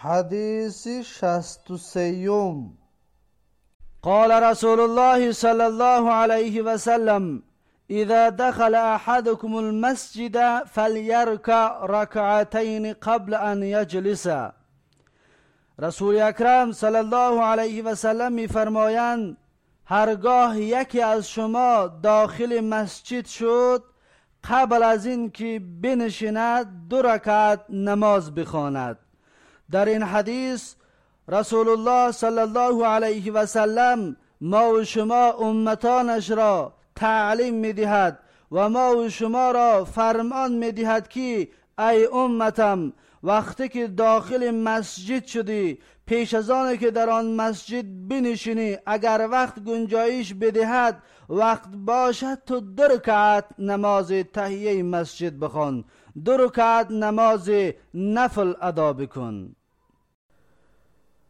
حدیث شست و سیوم. قال رسول الله صلى الله عليه وسلم إذا دخل أحدكم المسجد فليركع ركعتين قبل أن يجلس رسول اکرم صلی الله علیه و سلم میفرمایند هرگاه یکی از شما داخل مسجد شد قبل از اینکه بنشیند دو رکعت نماز بخواند. در این حدیث رسول الله صلی الله علیه و سلم ما و شما امتانش را تعلیم می‌دهد و ما و شما را فرمان می‌دهد که ای امتم وقتی که داخل مسجد شدی پیش از آن که در آن مسجد بنشینی اگر وقت گنجایش بدهد وقت باشد تو دو رکعت نماز تهیه مسجد بخوان. دو رکعت نماز نفل ادا بکن.